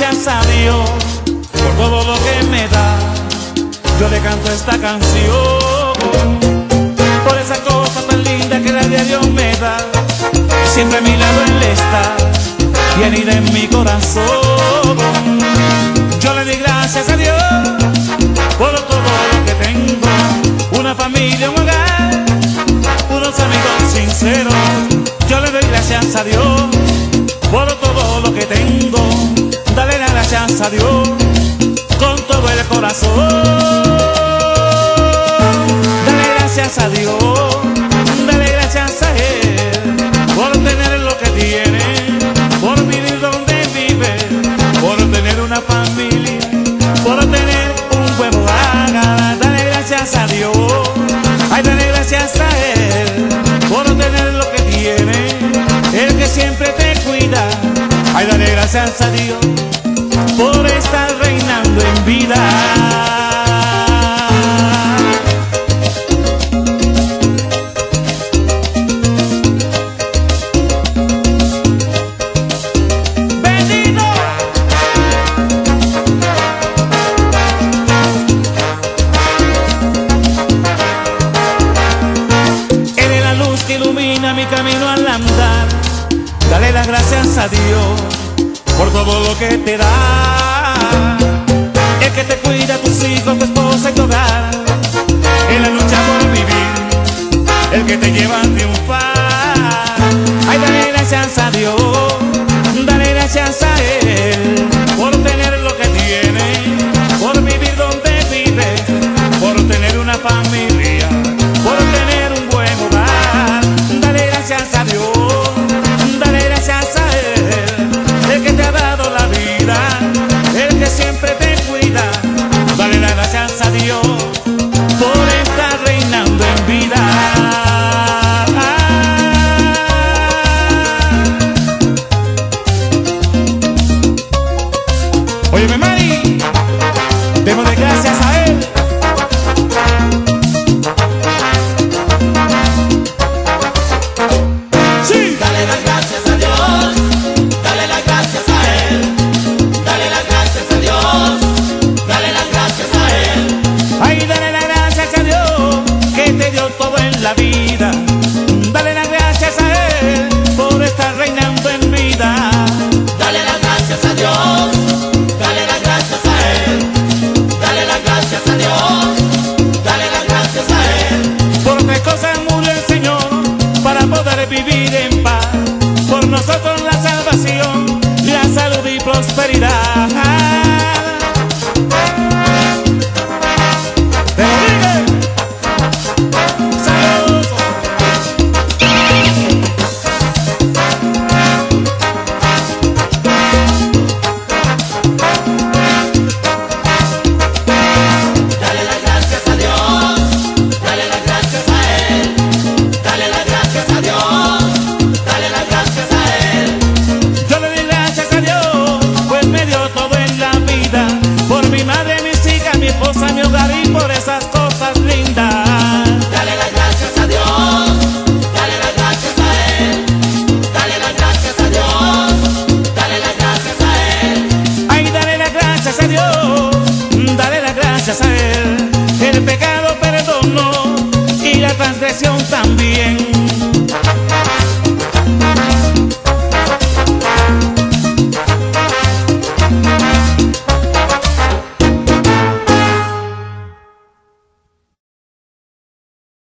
gracias a Dios por todo lo que me da. Yo le canto esta canción por esa cosa tan linda que la de Dios me da. Siempre a mi lado Él está y anida en mi corazón. Yo le doy gracias a Dios por todo lo que tengo. Una familia, un hogar, unos amigos sinceros. Gracias a Dios con todo el corazón. Dale gracias a Dios, dale gracias a Él por tener lo que tiene, por vivir donde vive, por tener una familia, por tener un buen hogar. Dale gracias a Dios, ay, dale gracias a Él por tener lo que tiene, el que siempre te cuida. Ay, dale gracias a Dios por estar reinando en vida. Es la luz que ilumina mi camino al andar. Dale las gracias a Dios por todo lo que te da. El que te cuida, tus hijos, tu esposa y tu hogar. En la lucha por Dios por estar reinando en vida. Óyeme, Mari, démosle gracias a Él. Vivir en paz. Por nosotros la salvación, la salud y prosperidad. Hijas, mi esposa, mi hogar y por esas cosas lindas. Dale las gracias a Dios, dale las gracias a Él, dale las gracias a Dios, dale las gracias a Él. Ay, dale las gracias a Dios, dale las gracias a Él. El pecado perdonó y la transgresión también.